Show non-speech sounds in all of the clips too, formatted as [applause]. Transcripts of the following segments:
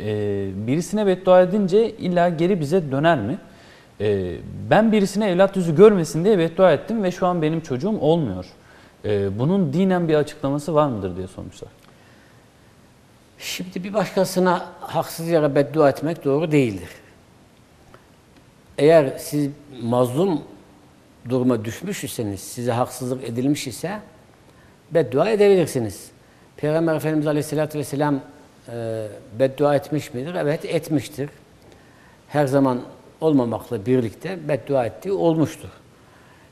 e, birisine beddua edince illa geri bize döner mi? E, ben birisine evlat yüzü görmesin diye beddua ettim ve şu an benim çocuğum olmuyor. E, bunun dinen bir açıklaması var mıdır diye sormuşlar. Şimdi bir başkasına haksız yere beddua etmek doğru değildir. Eğer siz mazlum duruma düşmüş iseniz, size haksızlık edilmiş ise beddua edebilirsiniz. Peygamber Efendimiz Aleyhisselatü Vesselam e, beddua etmiş midir? Evet etmiştir. Her zaman olmamakla birlikte beddua ettiği olmuştur.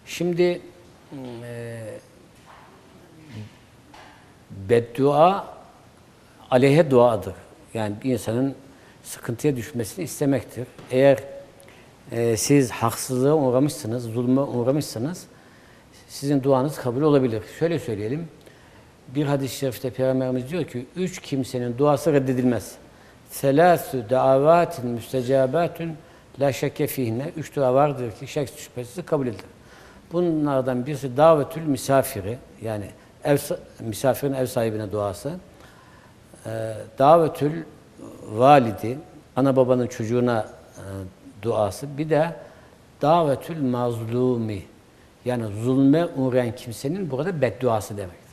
Şimdi e, beddua aleyhe duadır. Yani bir insanın sıkıntıya düşmesini istemektir. Eğer e, siz haksızlığa uğramışsınız, zulme uğramışsınız, sizin duanız kabul olabilir. Şöyle söyleyelim, bir hadis-i şerifte Peygamberimiz diyor ki, üç kimsenin duası reddedilmez. Selâsü davatin müstecabâtün la şekke fihne. Üç dua vardır ki şek şüphesiz kabul edilir. Bunlardan birisi davetül misafiri, yani ev, misafirin ev sahibine duası. Ee, davetül validi, ana babanın çocuğuna e, duası. Bir de davetül mazlumi, yani zulme uğrayan kimsenin burada bedduası demektir.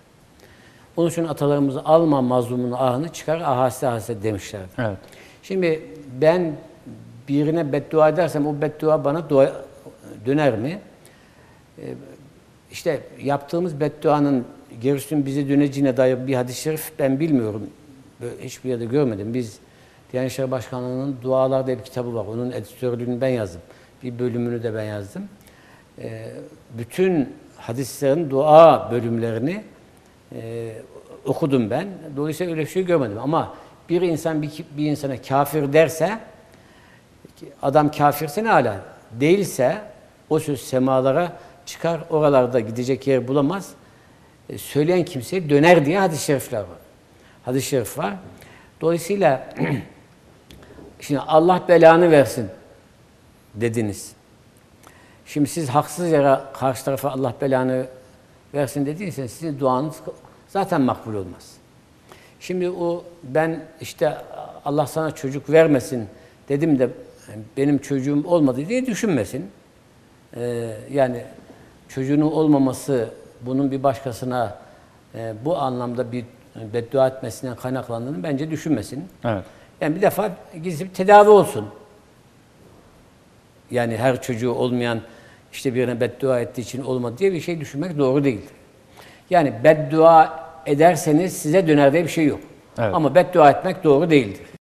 Onun için atalarımız alma mazlumun ahını çıkar ahase ahase demişlerdi. Evet. Şimdi ben birine beddua edersem o beddua bana dua, döner mi? Ee, işte yaptığımız bedduanın gerisinin bize döneceğine dair bir hadis-i şerif ben bilmiyorum. Böyle hiçbir yerde görmedim. Biz Diyanet İşleri Başkanlığı'nın Dualar diye bir kitabı var. Onun editörlüğünü ben yazdım. Bir bölümünü de ben yazdım. Ee, bütün hadislerin dua bölümlerini e, okudum ben. Dolayısıyla öyle bir şey görmedim. Ama bir insan bir, bir insana kafir derse adam kafirse ne ala? Değilse o söz semalara çıkar. Oralarda gidecek yer bulamaz. E, söyleyen kimseye döner diye hadis-i şerifler var. Hadis-i şerif var. Dolayısıyla [clears throat] şimdi Allah belanı versin dediniz. Şimdi siz haksız yere karşı tarafa Allah belanı versin dediyseniz sizin duanız zaten makbul olmaz. Şimdi o ben işte Allah sana çocuk vermesin dedim de benim çocuğum olmadı diye düşünmesin. Ee, yani çocuğunun olmaması bunun bir başkasına e, bu anlamda bir beddua etmesinden kaynaklandığını bence düşünmesin. Evet. Yani bir defa gizli bir tedavi olsun. Yani her çocuğu olmayan işte birine beddua ettiği için olmadı diye bir şey düşünmek doğru değildir. Yani beddua ederseniz size döner diye bir şey yok. Evet. Ama beddua etmek doğru değildir.